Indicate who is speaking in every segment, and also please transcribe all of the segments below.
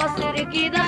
Speaker 1: nasco, yo pillé,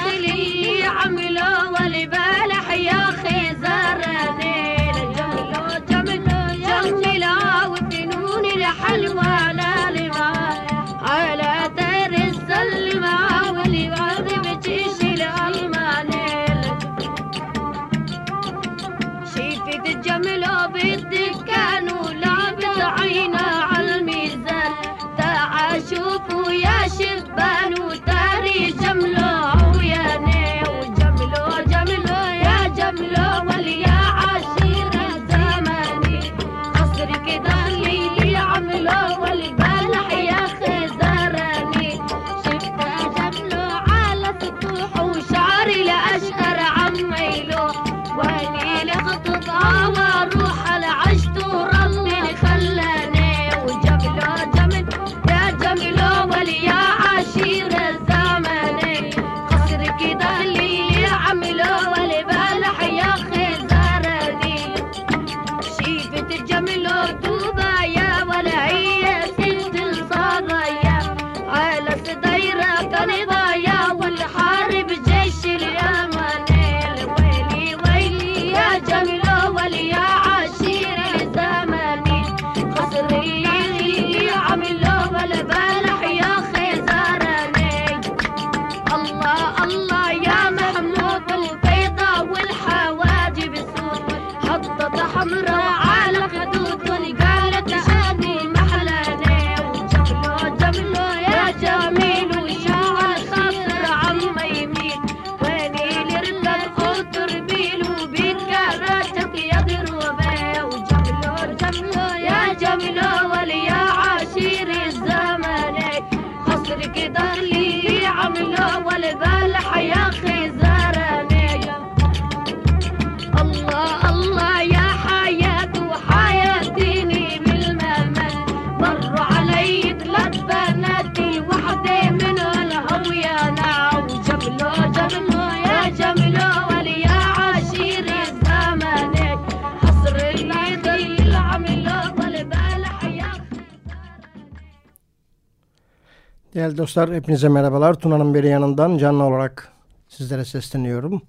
Speaker 2: Değerli dostlar hepinize merhabalar. Tuna'nın beri yanından canlı olarak sizlere sesleniyorum.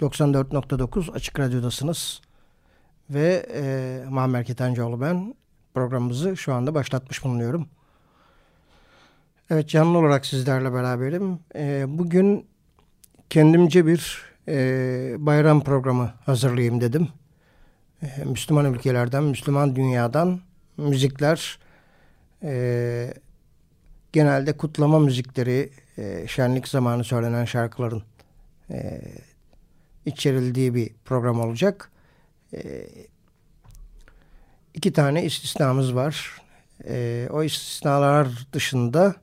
Speaker 2: 94.9 Açık Radyo'dasınız. Ve e, Muammer Ketencoğlu ben. Programımızı şu anda başlatmış bulunuyorum. Evet canlı olarak sizlerle beraberim. E, bugün kendimce bir e, bayram programı hazırlayayım dedim. E, Müslüman ülkelerden, Müslüman dünyadan müzikler... E, genelde kutlama müzikleri, e, şenlik zamanı söylenen şarkıların e, içerildiği bir program olacak. E, iki tane istisnamız var. E, o istisnalar dışında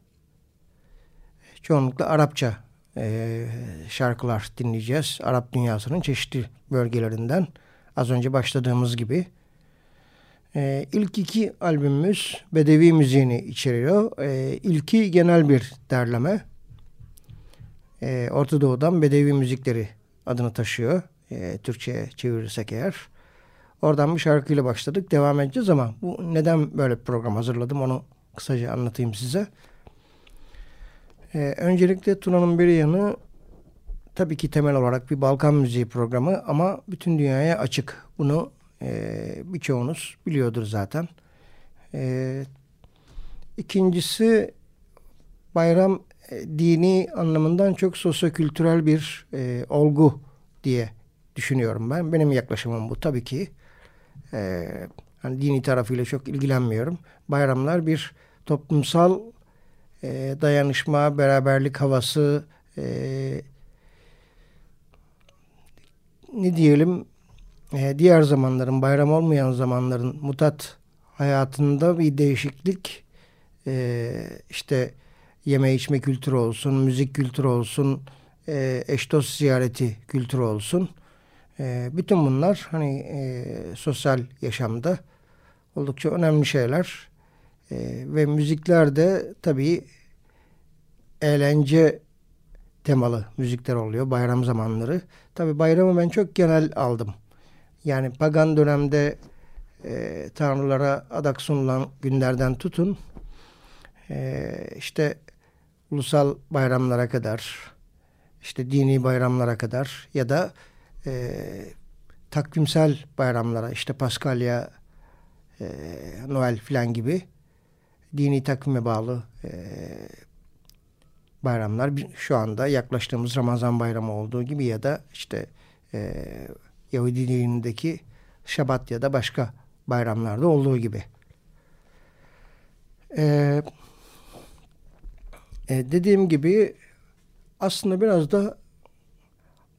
Speaker 2: çoğunlukla Arapça e, şarkılar dinleyeceğiz. Arap dünyasının çeşitli bölgelerinden. Az önce başladığımız gibi E, ilk iki albümümüz Bedevi müziğini içeriyor. E, ilki genel bir derleme. E, Orta Doğu'dan Bedevi müzikleri adını taşıyor. E, Türkçe'ye çevirirsek eğer. Oradan bir şarkıyla başladık. Devam edeceğiz ama bu neden böyle bir program hazırladım onu kısaca anlatayım size. Ee, öncelikle Tuna'nın bir yanı tabii ki temel olarak bir Balkan müziği programı ama bütün dünyaya açık. Bunu e, birçoğunuz biliyordur zaten. E, ikincisi bayram e, dini anlamından çok sosyokültürel bir e, olgu diye düşünüyorum ben. Benim yaklaşımım bu tabii ki. E, dini tarafıyla çok ilgilenmiyorum. Bayramlar bir toplumsal e, dayanışma, beraberlik havası, e, ne diyelim e, diğer zamanların, bayram olmayan zamanların mutat hayatında bir değişiklik e, işte yeme içme kültürü olsun, müzik kültürü olsun, e, eş dost ziyareti kültürü olsun. E, bütün bunlar hani e, sosyal yaşamda oldukça önemli şeyler. E, ve müzikler de tabii eğlence temalı müzikler oluyor bayram zamanları. Tabii bayramı ben çok genel aldım. Yani pagan dönemde e, tanrılara adak sunulan günlerden tutun e, işte ulusal bayramlara kadar işte dini bayramlara kadar ya da e, takvimsel bayramlara işte Paskalya, e, Noel filan gibi dini takvime bağlı e, bayramlar. Şu anda yaklaştığımız Ramazan bayramı olduğu gibi ya da işte e, Yahudi dinindeki Şabat ya da başka bayramlarda olduğu gibi. Ee, e, dediğim gibi aslında biraz da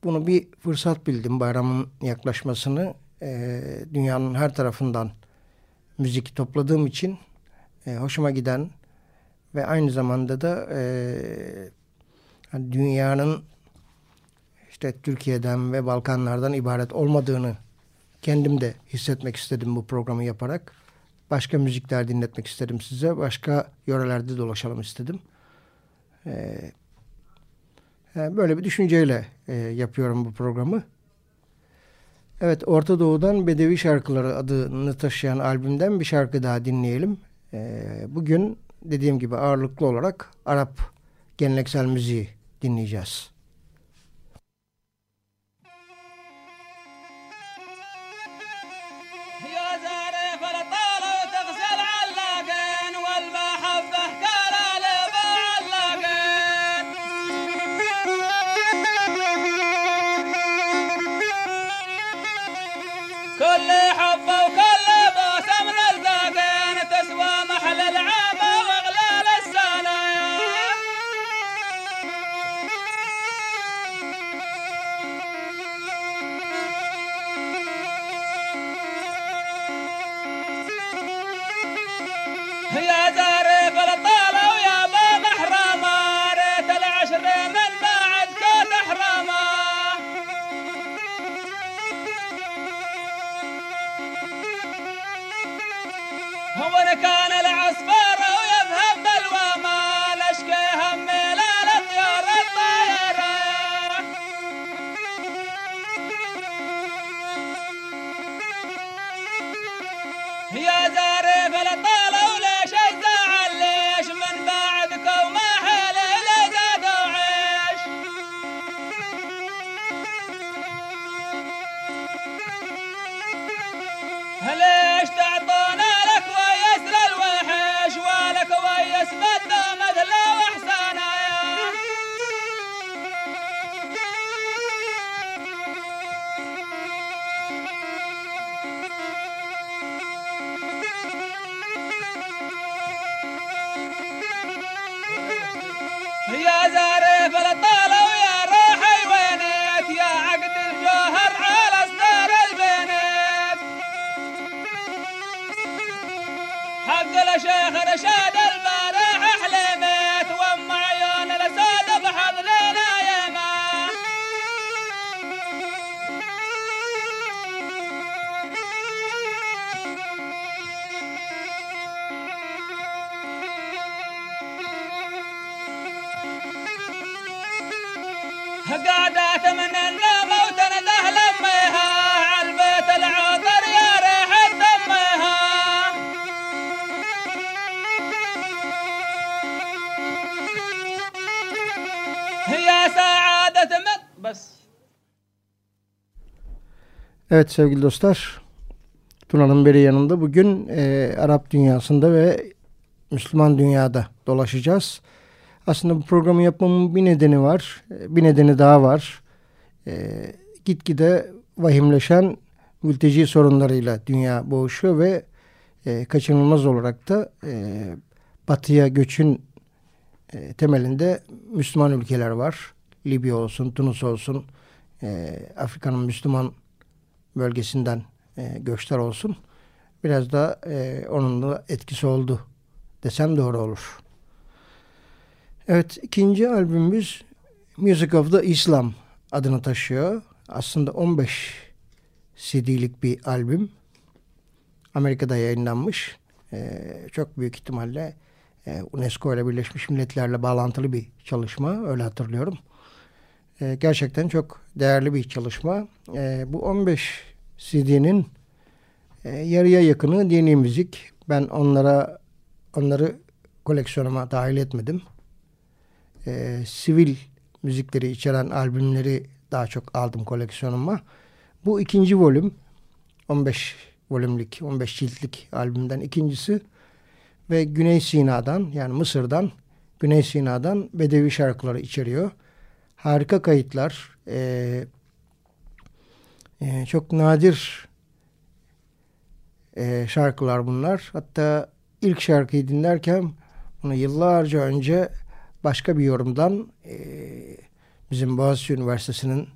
Speaker 2: bunu bir fırsat bildim bayramın yaklaşmasını. E, dünyanın her tarafından müzik topladığım için e, hoşuma giden ve aynı zamanda da e, hani dünyanın işte Türkiye'den ve Balkanlardan ibaret olmadığını kendim de hissetmek istedim bu programı yaparak. Başka müzikler dinletmek istedim size. Başka yörelerde dolaşalım istedim. Ee, böyle bir düşünceyle e, yapıyorum bu programı. Evet Orta Doğu'dan Bedevi Şarkıları adını taşıyan albümden bir şarkı daha dinleyelim. Ee, bugün dediğim gibi ağırlıklı olarak Arap geleneksel müziği dinleyeceğiz. هو كان Evet sevgili dostlar, Tuna'nın beri yanında bugün e, Arap dünyasında ve Müslüman dünyada dolaşacağız. Aslında bu programı yapmamın bir nedeni var, bir nedeni daha var. E, gitgide vahimleşen mülteci sorunlarıyla dünya boğuşuyor ve e, kaçınılmaz olarak da e, batıya göçün e, temelinde Müslüman ülkeler var. Libya olsun, Tunus olsun, e, Afrika'nın Müslüman bölgesinden e, göçler olsun. Biraz da e, onun da etkisi oldu desem doğru olur. Evet ikinci albümümüz Music of the Islam adını taşıyor. Aslında 15 CD'lik bir albüm. Amerika'da yayınlanmış. E, çok büyük ihtimalle e, UNESCO ile Birleşmiş Milletler'le bağlantılı bir çalışma. Öyle hatırlıyorum. E, gerçekten çok değerli bir çalışma. E, bu 15 CD'nin e, yarıya yakını dini müzik. Ben onlara onları koleksiyonuma dahil etmedim. E, sivil müzikleri içeren albümleri daha çok aldım koleksiyonuma. Bu ikinci volüm 15 volümlük 15 ciltlik albümden ikincisi ve Güney Sina'dan yani Mısır'dan Güney Sina'dan Bedevi şarkıları içeriyor. Harika kayıtlar. E, e, çok nadir e, şarkılar bunlar. Hatta ilk şarkıyı dinlerken bunu yıllarca önce başka bir yorumdan e, bizim Boğaziçi Üniversitesi'nin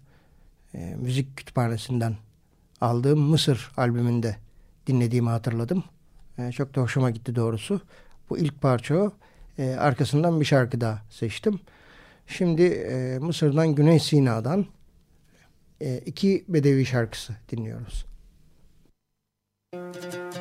Speaker 2: e, müzik kütüphanesinden aldığım Mısır albümünde dinlediğimi hatırladım. E, çok da hoşuma gitti doğrusu. Bu ilk parça o. E, arkasından bir şarkı daha seçtim. Şimdi e, Mısır'dan Güney Sina'dan e, iki Bedevi şarkısı dinliyoruz. Müzik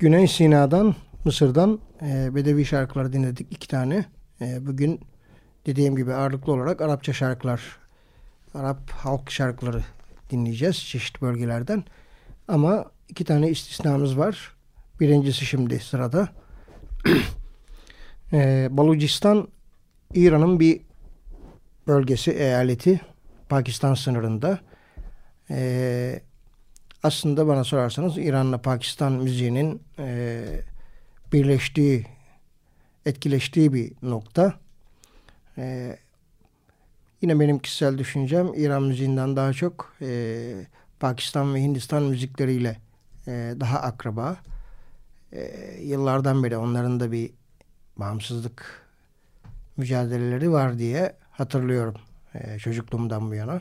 Speaker 2: Güney Sina'dan, Mısır'dan e, Bedevi şarkıları dinledik iki tane. E, bugün dediğim gibi ağırlıklı olarak Arapça şarkılar, Arap halk şarkıları dinleyeceğiz çeşitli bölgelerden. Ama iki tane istisnamız var. Birincisi şimdi sırada. e, Balucistan, İran'ın bir bölgesi, eyaleti. Pakistan sınırında. E, aslında bana sorarsanız İran'la Pakistan müziğinin e, birleştiği, etkileştiği bir nokta. E, yine benim kişisel düşüncem İran müziğinden daha çok e, Pakistan ve Hindistan müzikleriyle e, daha akraba. E, yıllardan beri onların da bir bağımsızlık mücadeleleri var diye hatırlıyorum e, çocukluğumdan bu yana.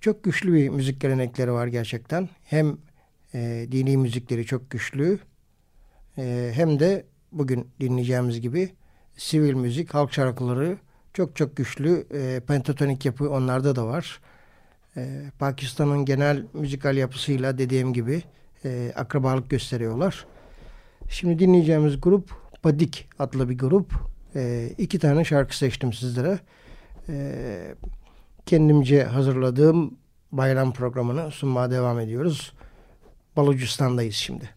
Speaker 2: Çok güçlü bir müzik gelenekleri var gerçekten. Hem e, dini müzikleri çok güçlü e, hem de bugün dinleyeceğimiz gibi sivil müzik, halk şarkıları çok çok güçlü. E, pentatonik yapı onlarda da var. E, Pakistan'ın genel müzikal yapısıyla dediğim gibi e, akrabalık gösteriyorlar. Şimdi dinleyeceğimiz grup Padik adlı bir grup. E, iki tane şarkı seçtim sizlere. E, kendimce hazırladığım bayram programını sunmaya devam ediyoruz. Balucistan'dayız şimdi.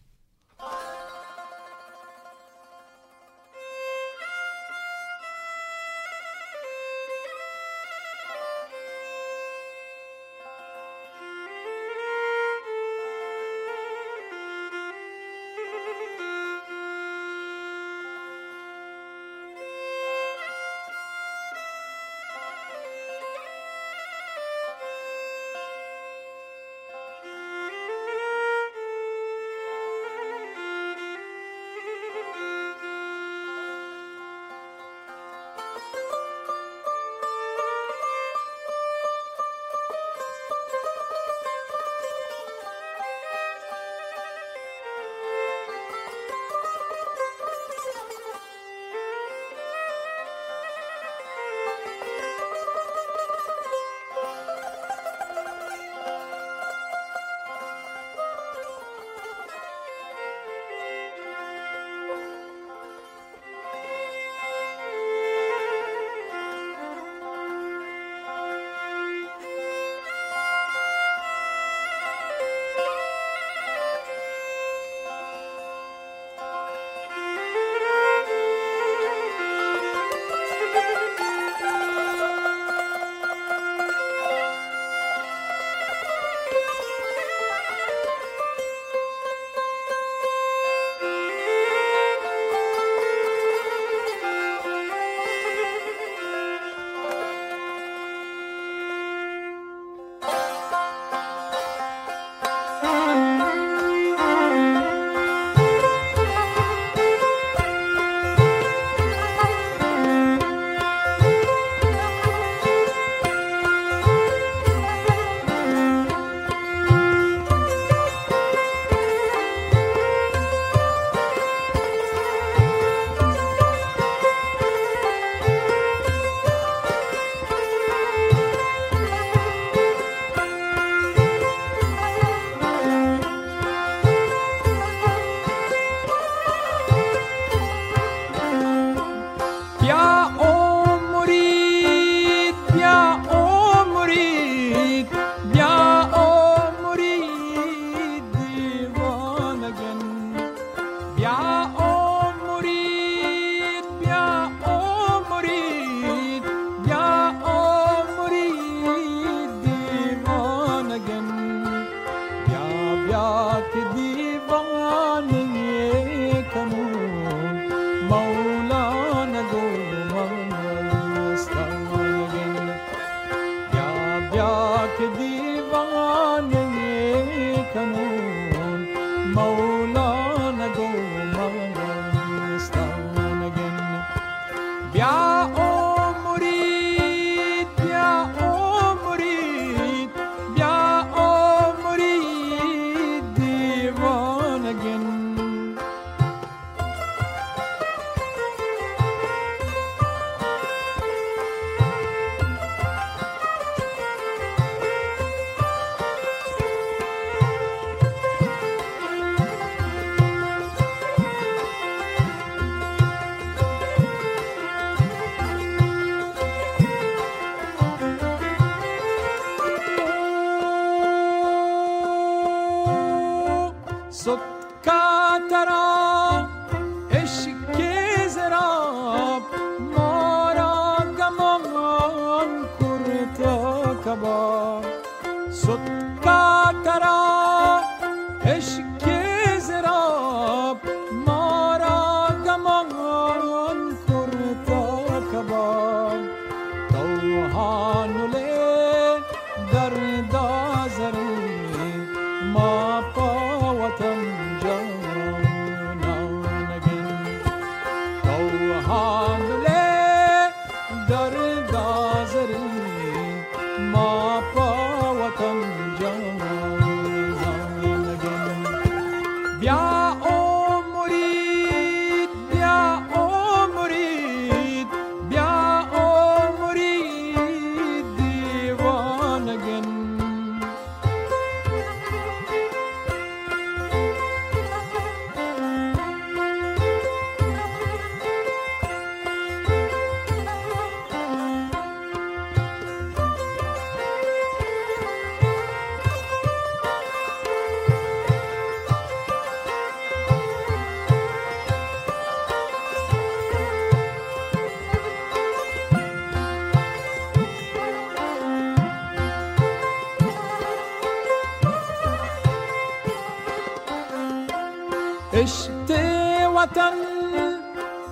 Speaker 3: tan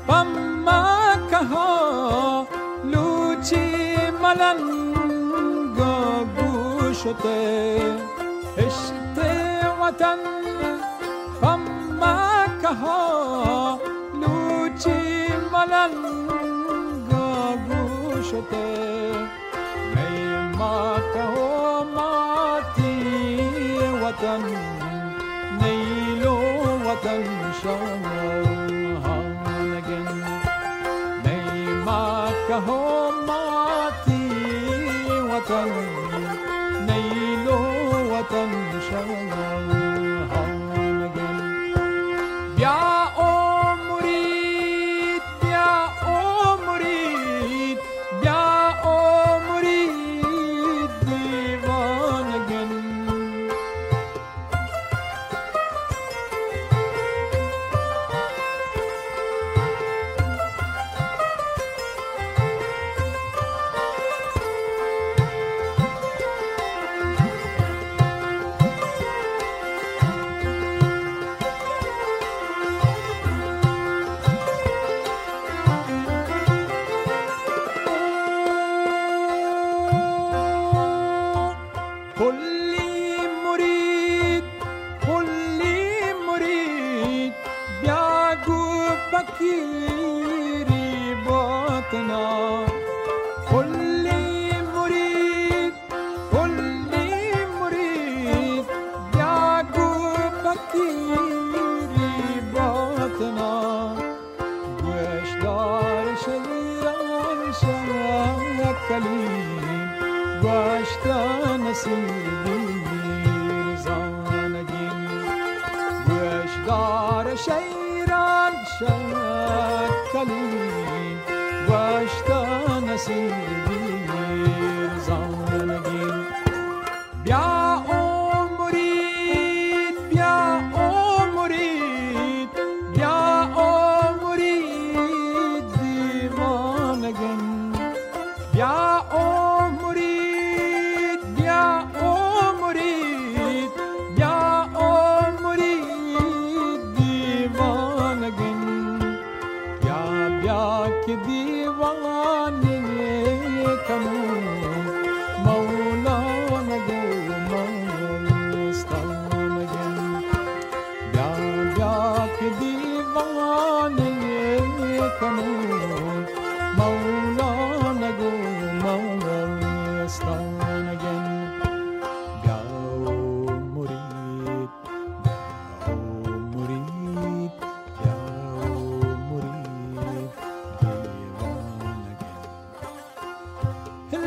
Speaker 3: pamma kaho luchi malan go bushote este watan pamma kaho luchi malan go bushote kaho mati watan nei lo watan shamo كهمتي وتنمي وطن وتنشر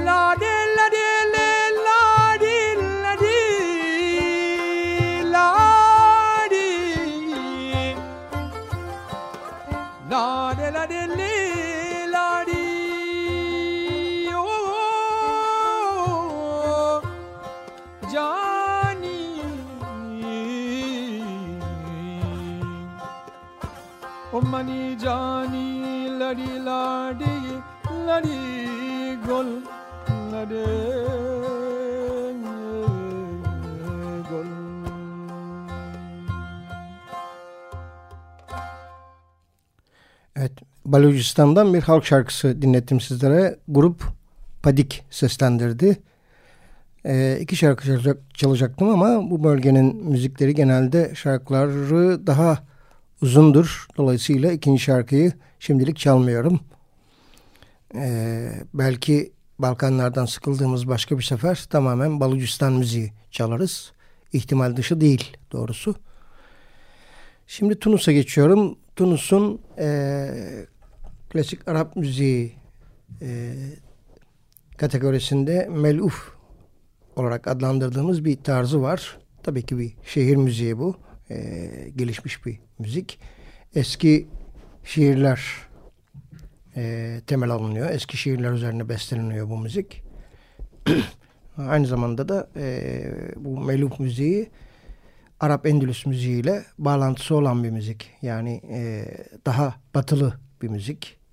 Speaker 3: Lord
Speaker 2: Evet, Balucistan'dan bir halk şarkısı dinlettim sizlere. Grup Padik seslendirdi. Ee, iki şarkı çalacak, çalacaktım ama bu bölgenin müzikleri genelde şarkıları daha uzundur. Dolayısıyla ikinci şarkıyı şimdilik çalmıyorum. Ee, belki Balkanlardan sıkıldığımız başka bir sefer tamamen Balucistan müziği çalarız. İhtimal dışı değil doğrusu. Şimdi Tunus'a geçiyorum. Tunus'un e, klasik Arap müziği e, kategorisinde meluf olarak adlandırdığımız bir tarzı var. Tabii ki bir şehir müziği bu. E, gelişmiş bir müzik. Eski şiirler e, temel alınıyor. Eski şiirler üzerine besteleniyor bu müzik. Aynı zamanda da e, bu meluf müziği Arap Endülüs müziğiyle bağlantısı olan bir müzik. Yani e, daha batılı bir müzik.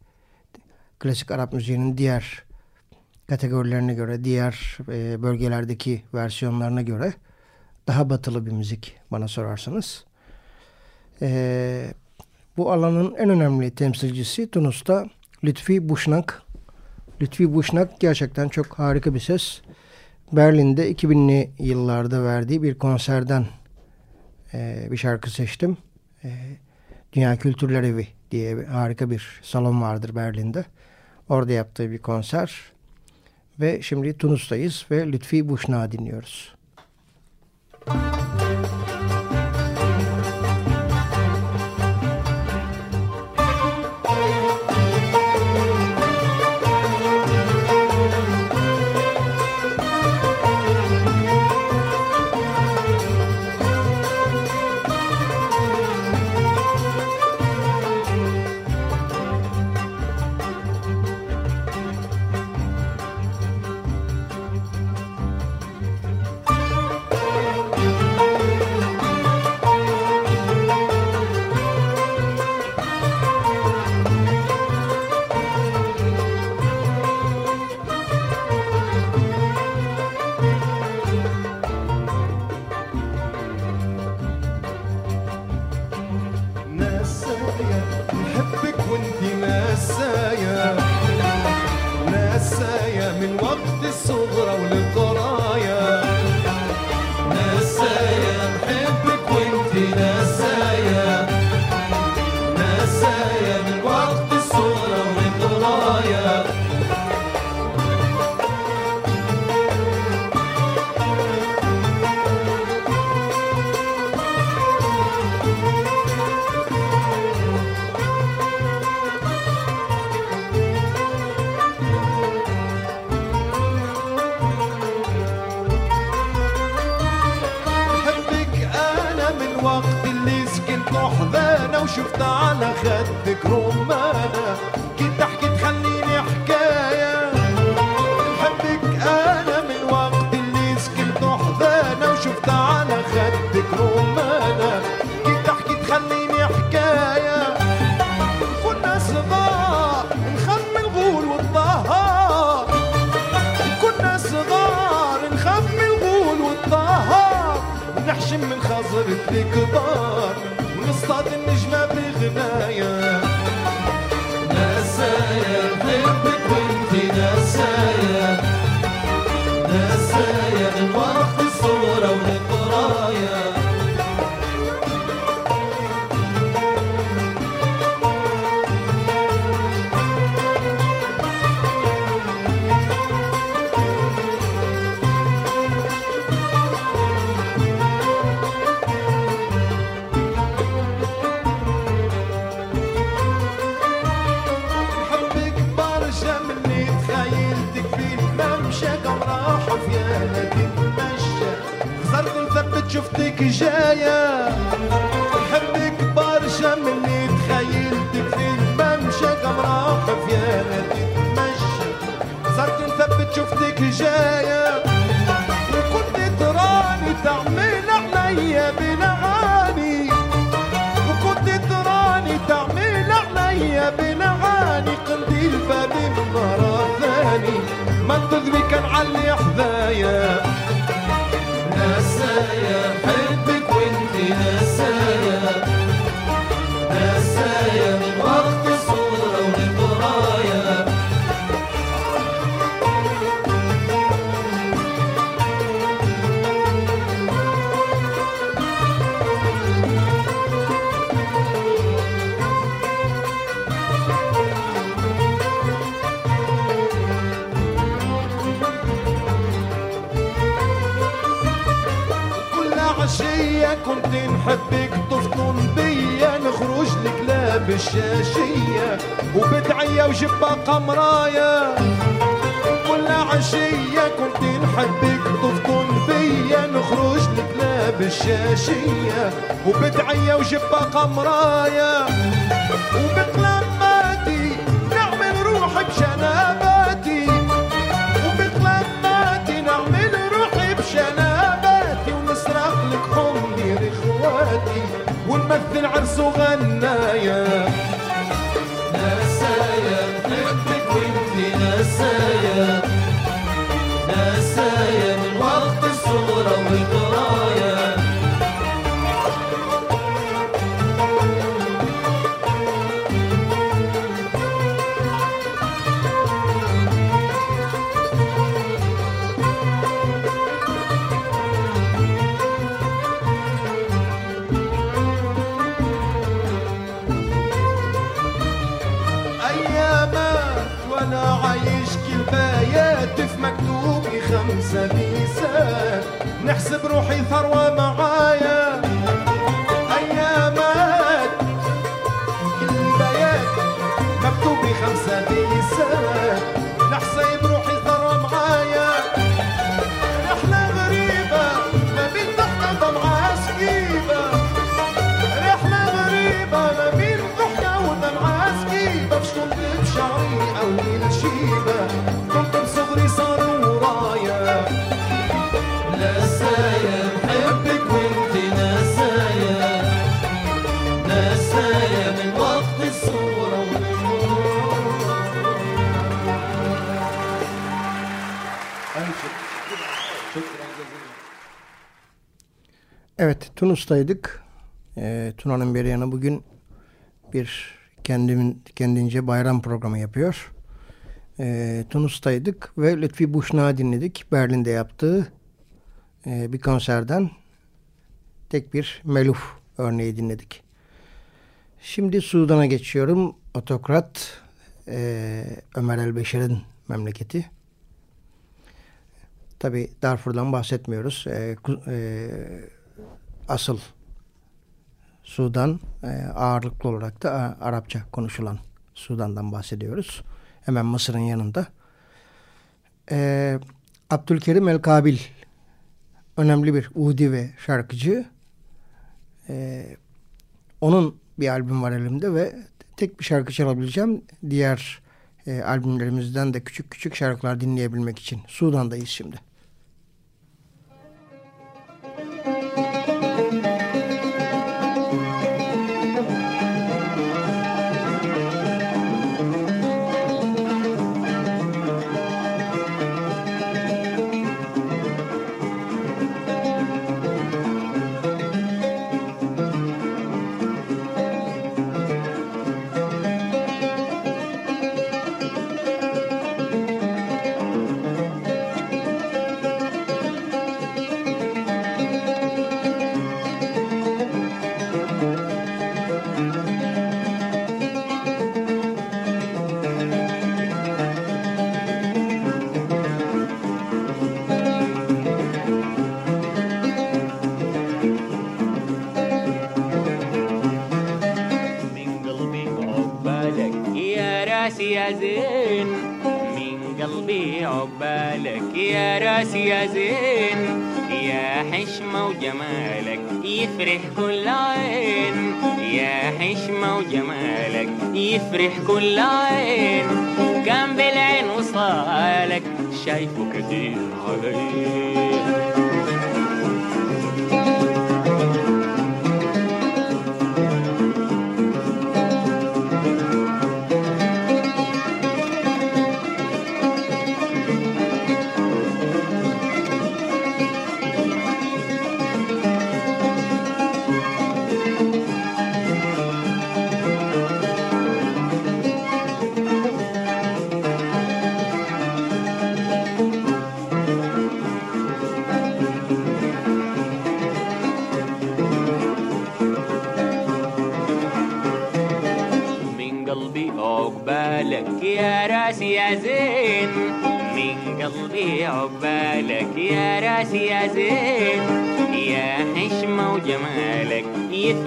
Speaker 2: Klasik Arap müziğinin diğer kategorilerine göre, diğer e, bölgelerdeki versiyonlarına göre daha batılı bir müzik bana sorarsanız. E, bu alanın en önemli temsilcisi Tunus'ta Lütfi Buşnak. Lütfi Buşnak gerçekten çok harika bir ses. Berlin'de 2000'li yıllarda verdiği bir konserden e, bir şarkı seçtim. E, Dünya Kültürler Evi diye harika bir salon vardır Berlin'de. Orada yaptığı bir konser. Ve şimdi Tunus'tayız ve Lütfi Buşna dinliyoruz.
Speaker 4: Müzik شفتك جاية وكنت تراني تعمل عليا بنعاني. وكنت تراني تعمل عليا بنعاني. قلبي الباب مرة ثاني. ما تدري كان علي حذايا. نسايا حبك وانت نسايا. بالشاشية وبدعية وجبة قمراية ولا عشية كنت نحبك تفطن بيا نخرج لك بالشاشية وبدعية وجبة قمراية وبكلام ورد العرس وغنايا نسايا بحبك نسايا. نسايا من وقت الصغرى وطول روحي
Speaker 2: ثروه Tunus'taydık. Ee, Tuna'nın bir yanı bugün bir kendimin kendince bayram programı yapıyor. Ee, Tunus'taydık ve Lütfi Buşna dinledik. Berlin'de yaptığı e, bir konserden tek bir meluf örneği dinledik. Şimdi Sudan'a geçiyorum. Otokrat e, Ömer El-Beşir'in memleketi. Tabi Darfur'dan bahsetmiyoruz. E, e, asıl Sudan e, ağırlıklı olarak da a, Arapça konuşulan Sudan'dan bahsediyoruz. Hemen Mısır'ın yanında. E, Abdülkerim El-Kabil önemli bir Udi ve şarkıcı. E, onun bir albüm var elimde ve tek bir şarkı çalabileceğim. Diğer e, albümlerimizden de küçük küçük şarkılar dinleyebilmek için. Sudan'dayız şimdi.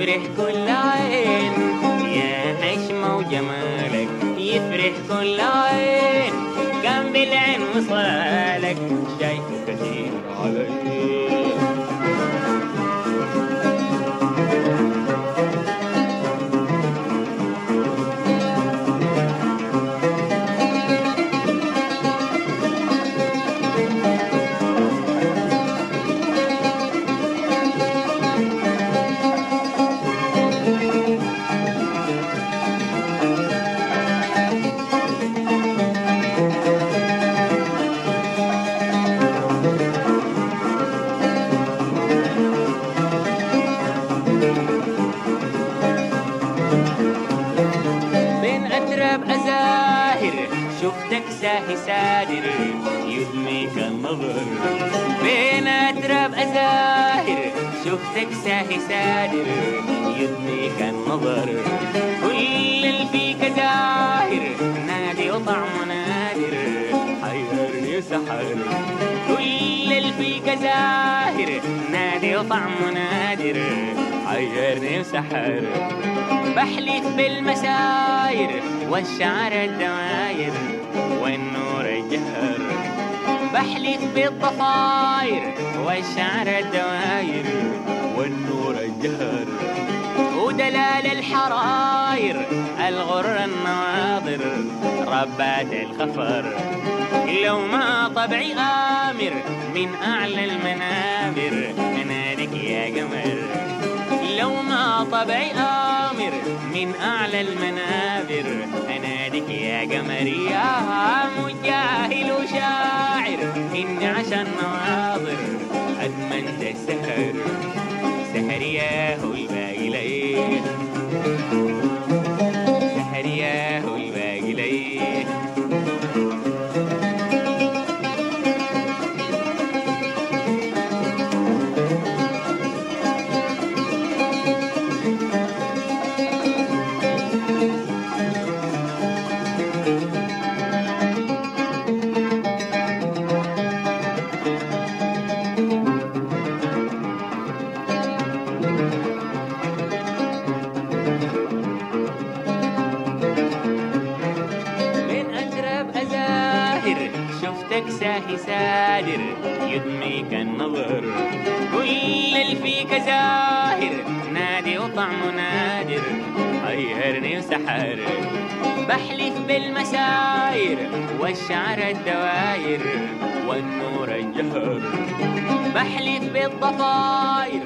Speaker 5: يفرح كل عين يا حشمة وجمالك يفرح كل عين كان بالعين وصالك وطعم نادر حيرني وسحر بحلف بالمساير والشعر الدواير والنور الجهر. بحلف بالضفاير والشعر الدواير والنور الجهر. ودلال الحراير الغر النواظر ربات الخفر. لو ما طبعي آمر من أعلى المنابر يا قمر. لو ما طبعي آمر من أعلى المنابر أنادك يا قمر يا مجاهل وشاعر إني عشان نواظر أدمنت السهر سهر يا هو الباقي ليه حيرني وسحر بحلف بالمساير والشعر الدواير والنور الجهر بحلف بالضفاير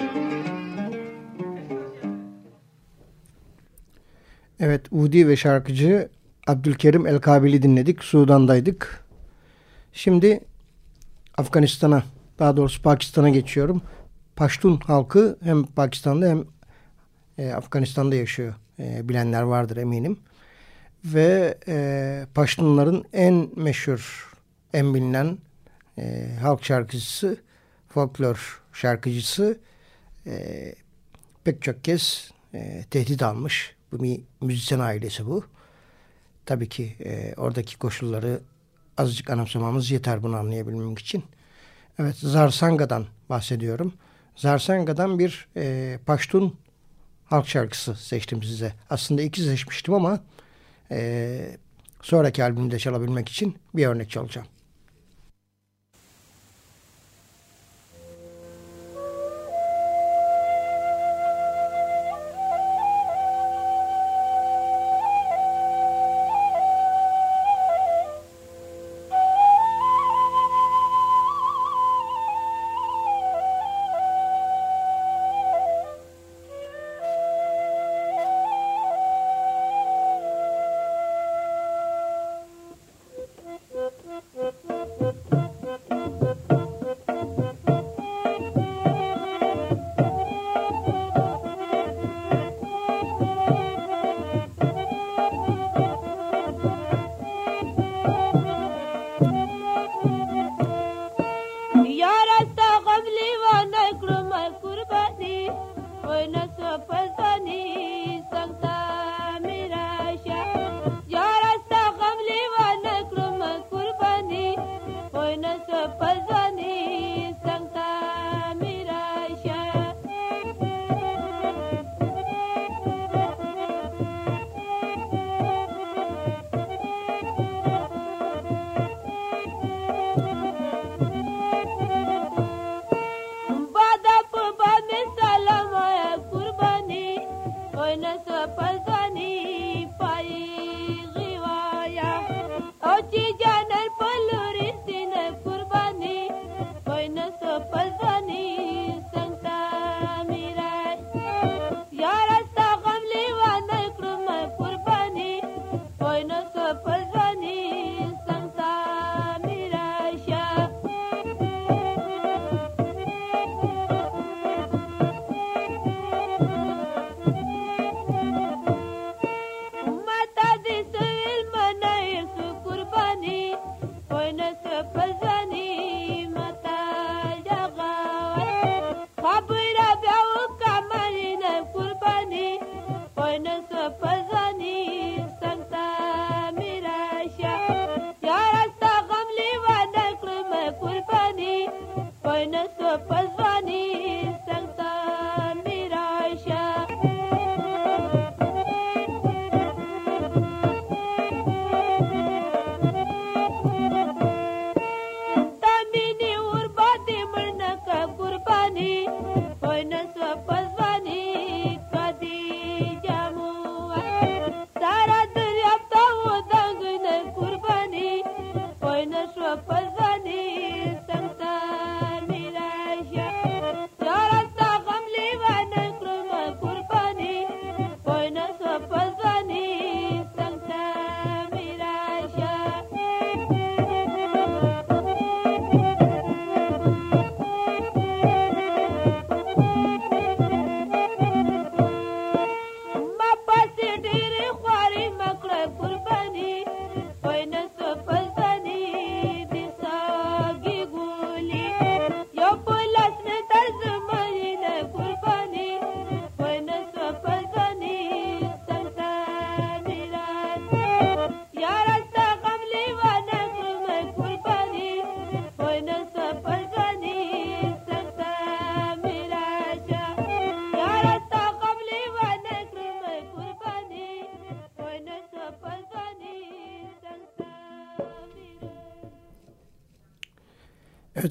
Speaker 2: Evet, Udi ve şarkıcı Abdülkerim El-Kabil'i dinledik. Sudan'daydık. Şimdi Afganistan'a, daha doğrusu Pakistan'a geçiyorum. Paştun halkı hem Pakistan'da hem e, Afganistan'da yaşıyor. E, bilenler vardır eminim. Ve e, Paştunların en meşhur, en bilinen e, halk şarkıcısı, folklor şarkıcısı e, pek çok kez e, tehdit almış. Bu müzisyen ailesi bu. Tabii ki e, oradaki koşulları azıcık anımsamamız yeter bunu anlayabilmem için. Evet Zarsanga'dan bahsediyorum. Zarsanga'dan bir e, Paştun halk şarkısı seçtim size. Aslında iki seçmiştim ama e, sonraki albümde çalabilmek için bir örnek çalacağım.
Speaker 6: تا غم
Speaker 2: لیوانه کړو ما قرباني وای نه سو پلتانی څنګه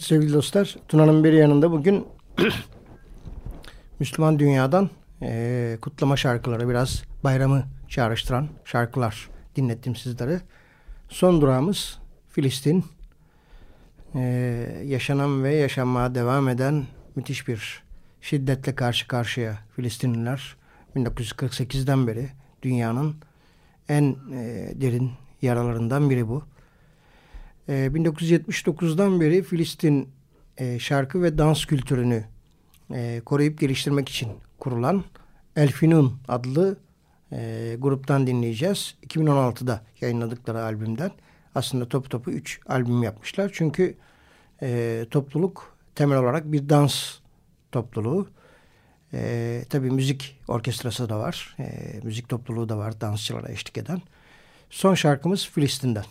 Speaker 2: sevgili dostlar, Tuna'nın bir yanında bugün Müslüman dünyadan e, kutlama şarkıları, biraz bayramı çağrıştıran şarkılar dinlettim sizlere. Son durağımız Filistin. E, yaşanan ve yaşanmaya devam eden müthiş bir şiddetle karşı karşıya Filistinliler 1948'den beri dünyanın en e, derin yaralarından biri bu. E, 1979'dan beri Filistin e, şarkı ve dans kültürünü e, koruyup geliştirmek için kurulan Elfinun adlı e, gruptan dinleyeceğiz. 2016'da yayınladıkları albümden. Aslında topu topu 3 albüm yapmışlar. Çünkü e, topluluk temel olarak bir dans topluluğu. E, tabii müzik orkestrası da var. E, müzik topluluğu da var dansçılara eşlik eden. Son şarkımız Filistin'den.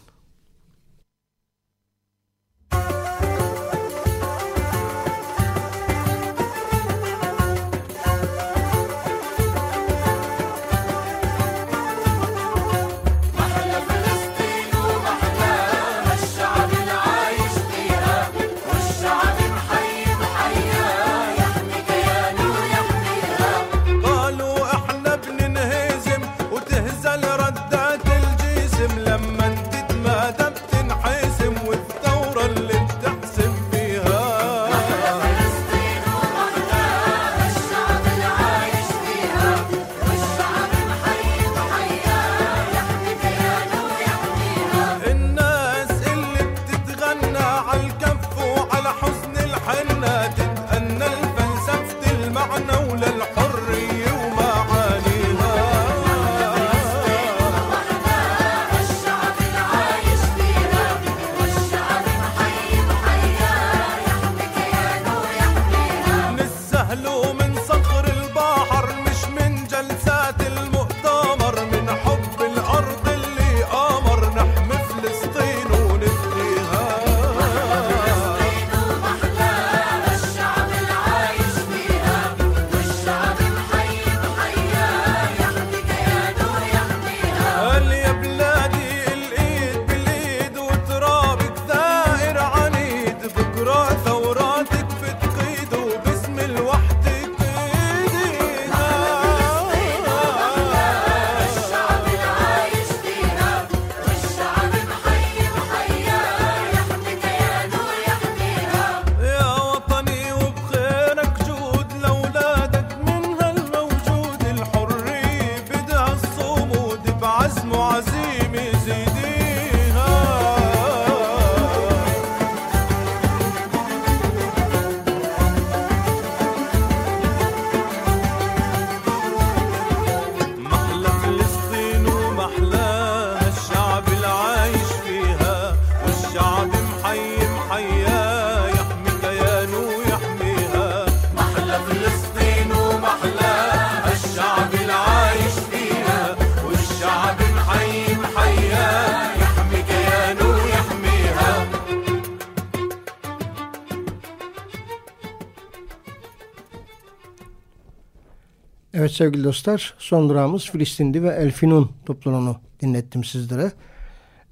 Speaker 2: Sevgili dostlar son durağımız Filistin'di ve Elfinun topluluğunu dinlettim sizlere.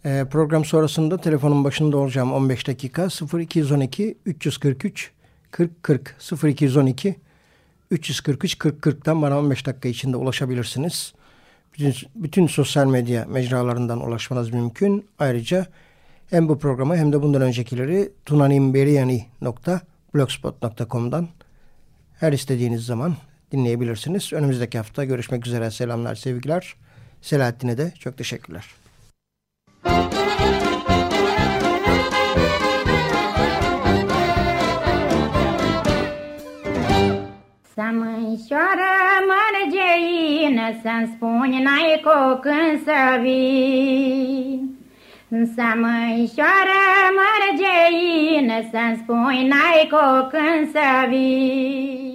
Speaker 2: Ee, program sonrasında telefonun başında olacağım 15 dakika 0212 343 40 40 0212 343 40 40'tan bana 15 dakika içinde ulaşabilirsiniz. Bütün, bütün sosyal medya mecralarından ulaşmanız mümkün. Ayrıca hem bu programı hem de bundan öncekileri tunanimberiyani.blogspot.com'dan her istediğiniz zaman dinleyebilirsiniz. Önümüzdeki hafta görüşmek üzere. Selamlar, sevgiler. Selahattin'e de çok teşekkürler.
Speaker 7: Să mânșoară mărgeină, Să-mi spuni n-ai cu când să vii. Să mânșoară mărgeină, Să-mi spuni n-ai când să vii.